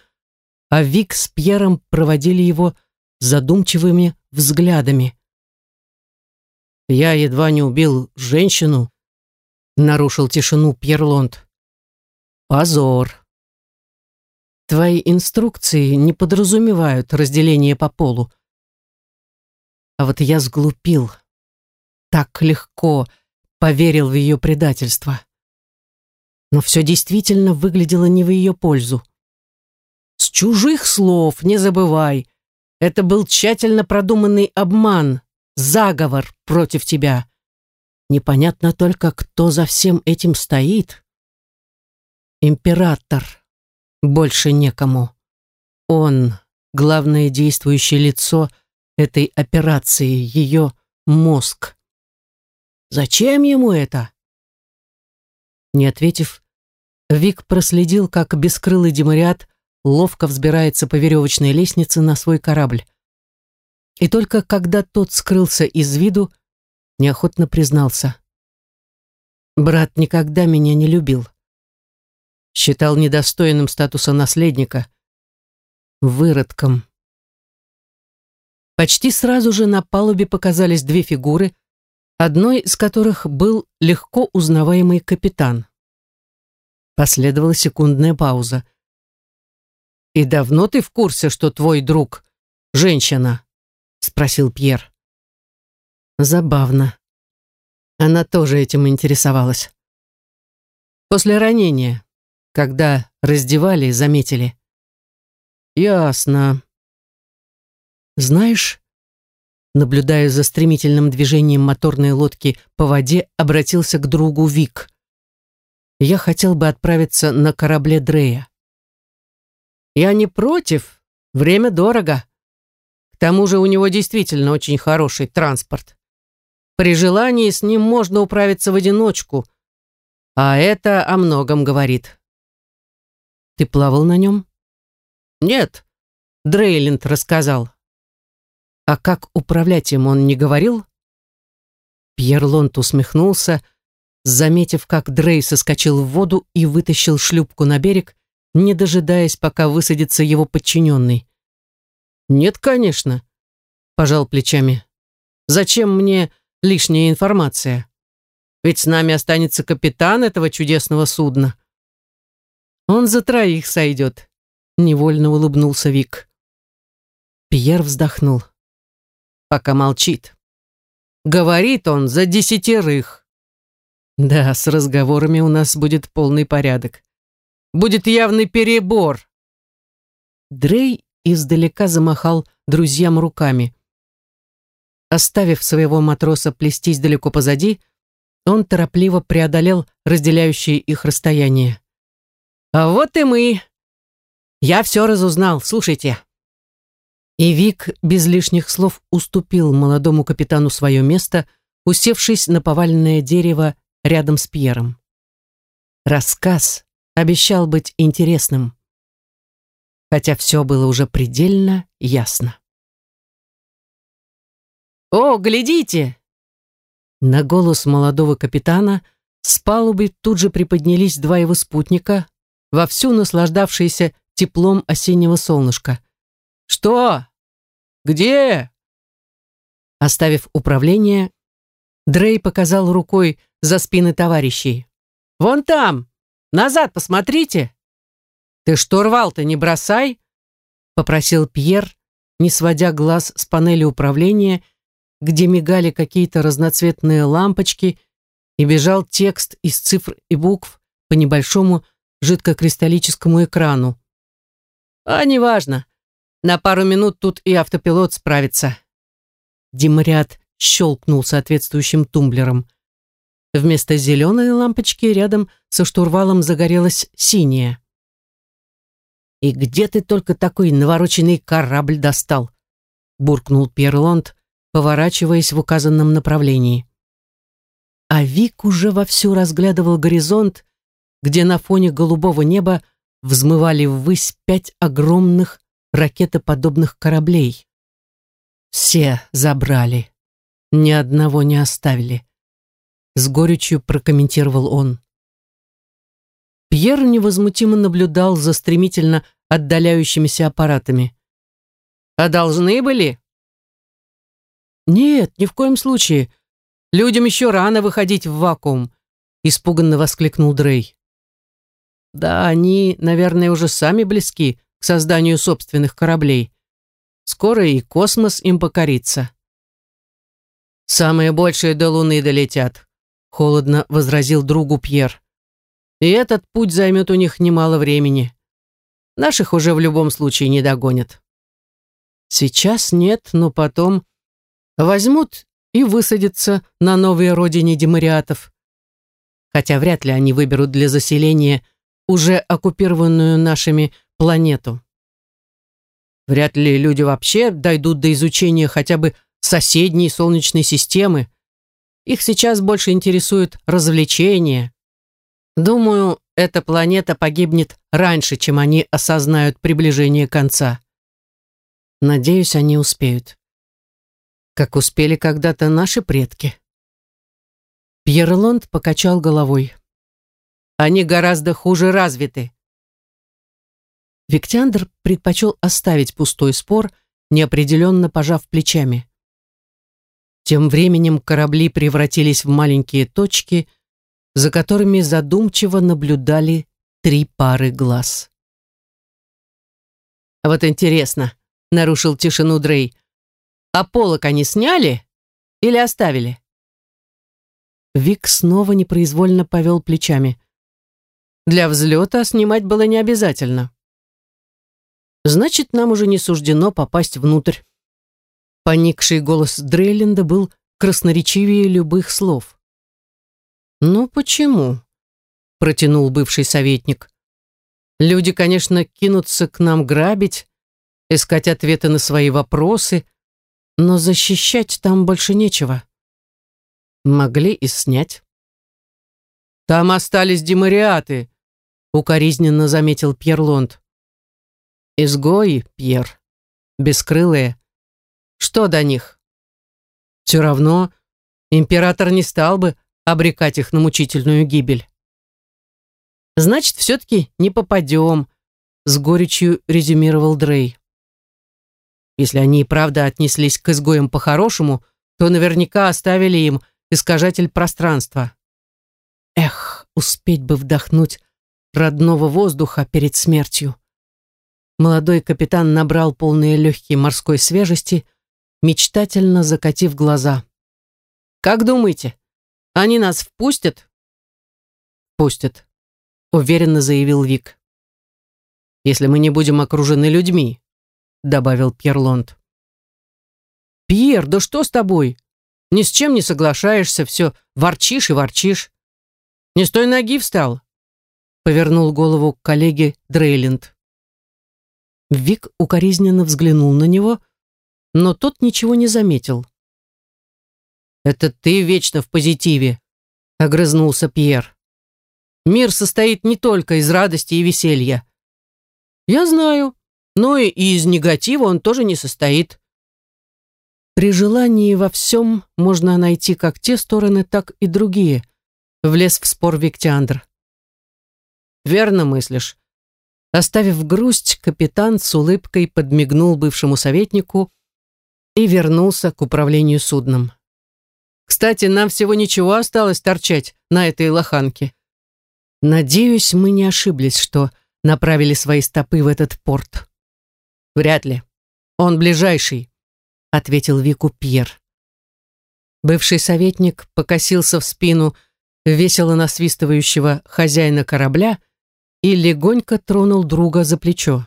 а Вик с Пьером проводили его задумчивыми взглядами. «Я едва не убил женщину», — нарушил тишину Пьер Лонд. «Позор». «Твои инструкции не подразумевают разделение по полу». А вот я сглупил. Так легко поверил в ее предательство. Но все действительно выглядело не в ее пользу. С чужих слов не забывай. Это был тщательно продуманный обман, заговор против тебя. Непонятно только, кто за всем этим стоит. Император. Больше некому. Он — главное действующее лицо этой операции, ее мозг. Зачем ему это? Не ответив, Вик проследил, как бескрылый демариат ловко взбирается по веревочной лестнице на свой корабль. И только когда тот скрылся из виду, неохотно признался. «Брат никогда меня не любил. Считал недостойным статуса наследника. Выродком». Почти сразу же на палубе показались две фигуры, одной из которых был легко узнаваемый капитан. Последовала секундная пауза. «И давно ты в курсе, что твой друг — женщина?» — спросил Пьер. Забавно. Она тоже этим интересовалась. После ранения, когда раздевали, заметили. Ясно. Знаешь, наблюдая за стремительным движением моторной лодки по воде, обратился к другу Вик. Я хотел бы отправиться на корабле Дрея. Я не против, время дорого. К тому же у него действительно очень хороший транспорт. При желании с ним можно управиться в одиночку, а это о многом говорит. Ты плавал на нем? Нет, Дрейленд рассказал. А как управлять им он не говорил? Пьер Лонд усмехнулся, заметив, как Дрей соскочил в воду и вытащил шлюпку на берег, не дожидаясь, пока высадится его подчиненный. «Нет, конечно», — пожал плечами. «Зачем мне лишняя информация? Ведь с нами останется капитан этого чудесного судна». «Он за троих сойдет», — невольно улыбнулся Вик. Пьер вздохнул. Пока молчит. Говорит он за десятерых. Да, с разговорами у нас будет полный порядок будет явный перебор. Дрей издалека замахал друзьям руками. Оставив своего матроса плестись далеко позади, он торопливо преодолел разделяющее их расстояние. «А вот и мы. Я все разузнал, слушайте». И Вик без лишних слов уступил молодому капитану свое место, усевшись на поваленное дерево рядом с Пьером. Рассказ обещал быть интересным. Хотя все было уже предельно ясно. «О, глядите!» На голос молодого капитана с палубы тут же приподнялись два его спутника, вовсю наслаждавшиеся теплом осеннего солнышка. «Что? Где?» Оставив управление, Дрей показал рукой за спины товарищей. «Вон там, Назад посмотрите!» «Ты штурвал-то не бросай!» — попросил Пьер, не сводя глаз с панели управления, где мигали какие-то разноцветные лампочки и бежал текст из цифр и букв по небольшому жидкокристаллическому экрану. «А, неважно. На пару минут тут и автопилот справится». Димряд щелкнул соответствующим тумблером. Вместо зеленой лампочки рядом со штурвалом загорелась синяя. «И где ты только такой навороченный корабль достал?» — буркнул Пьерлонд, поворачиваясь в указанном направлении. а Вик уже вовсю разглядывал горизонт, где на фоне голубого неба взмывали ввысь пять огромных ракетоподобных кораблей. Все забрали, ни одного не оставили. С горечью прокомментировал он. Пьер невозмутимо наблюдал за стремительно отдаляющимися аппаратами. «А должны были?» «Нет, ни в коем случае. Людям еще рано выходить в вакуум», испуганно воскликнул Дрей. «Да, они, наверное, уже сами близки к созданию собственных кораблей. Скоро и космос им покорится». «Самые большие до Луны долетят», холодно возразил другу Пьер. «И этот путь займет у них немало времени. Наших уже в любом случае не догонят». «Сейчас нет, но потом...» возьмут и высадятся на новой родине демариатов. Хотя вряд ли они выберут для заселения уже оккупированную нашими планету. Вряд ли люди вообще дойдут до изучения хотя бы соседней Солнечной системы. Их сейчас больше интересует развлечение. Думаю, эта планета погибнет раньше, чем они осознают приближение конца. Надеюсь, они успеют как успели когда-то наши предки. Пьерлонд покачал головой. Они гораздо хуже развиты. Виктяндр предпочел оставить пустой спор, неопределенно пожав плечами. Тем временем корабли превратились в маленькие точки, за которыми задумчиво наблюдали три пары глаз. «А вот интересно», — нарушил тишину Дрей, а полок они сняли или оставили? Вик снова непроизвольно повел плечами. Для взлета снимать было не обязательно. Значит, нам уже не суждено попасть внутрь. Поникший голос Дрейленда был красноречивее любых слов. «Ну почему?» — протянул бывший советник. «Люди, конечно, кинутся к нам грабить, искать ответы на свои вопросы, но защищать там больше нечего. Могли и снять. Там остались демариаты, укоризненно заметил Пьер Лонд. Изгои, Пьер, бескрылые. Что до них? Все равно император не стал бы обрекать их на мучительную гибель. Значит, все-таки не попадем, с горечью резюмировал Дрей. Если они и правда отнеслись к изгоям по-хорошему, то наверняка оставили им искажатель пространства. Эх, успеть бы вдохнуть родного воздуха перед смертью. Молодой капитан набрал полные легкие морской свежести, мечтательно закатив глаза. «Как думаете, они нас впустят?» «Пустят», — уверенно заявил Вик. «Если мы не будем окружены людьми», добавил Пьерлонд. «Пьер, да что с тобой? Ни с чем не соглашаешься, все ворчишь и ворчишь. Не с той ноги встал?» Повернул голову к коллеге Дрейленд. Вик укоризненно взглянул на него, но тот ничего не заметил. «Это ты вечно в позитиве», — огрызнулся Пьер. «Мир состоит не только из радости и веселья». «Я знаю», но и из негатива он тоже не состоит. При желании во всем можно найти как те стороны, так и другие. Влез в спор Виктиандр. Верно мыслишь. Оставив грусть, капитан с улыбкой подмигнул бывшему советнику и вернулся к управлению судном. Кстати, нам всего ничего осталось торчать на этой лоханке. Надеюсь, мы не ошиблись, что направили свои стопы в этот порт. Вряд ли. Он ближайший, ответил Вику Пьер. Бывший советник покосился в спину весело насвистывающего хозяина корабля и легонько тронул друга за плечо.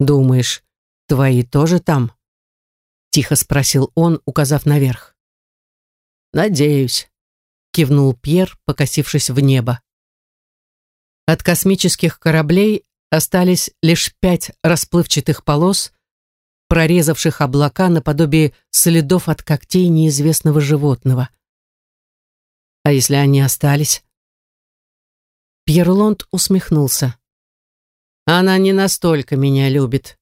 «Думаешь, твои тоже там?» Тихо спросил он, указав наверх. «Надеюсь», — кивнул Пьер, покосившись в небо. От космических кораблей остались лишь пять расплывчатых полос, прорезавших облака наподобие следов от когтей неизвестного животного. А если они остались? Пьерлонд усмехнулся. Она не настолько меня любит.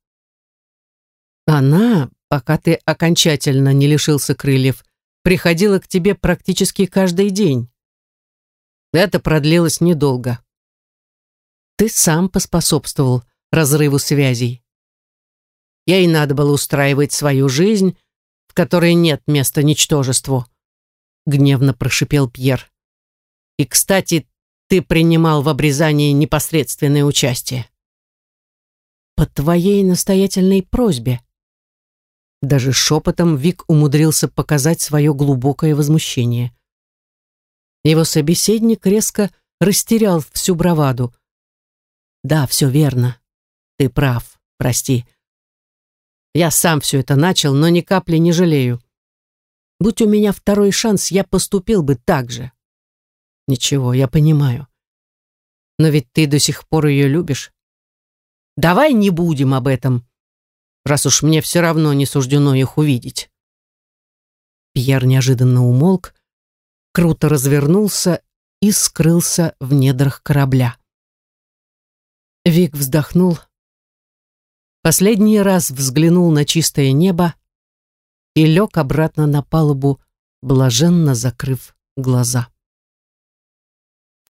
Она, пока ты окончательно не лишился крыльев, приходила к тебе практически каждый день. Это продлилось недолго. Ты сам поспособствовал разрыву связей. Ей надо было устраивать свою жизнь, в которой нет места ничтожеству. Гневно прошипел Пьер. И, кстати, ты принимал в обрезании непосредственное участие. По твоей настоятельной просьбе. Даже шепотом Вик умудрился показать свое глубокое возмущение. Его собеседник резко растерял всю браваду. «Да, все верно. Ты прав. Прости. Я сам все это начал, но ни капли не жалею. Будь у меня второй шанс, я поступил бы так же. Ничего, я понимаю. Но ведь ты до сих пор ее любишь. Давай не будем об этом, раз уж мне все равно не суждено их увидеть. Пьер неожиданно умолк, круто развернулся и скрылся в недрах корабля. Вик вздохнул, последний раз взглянул на чистое небо и лег обратно на палубу, блаженно закрыв глаза.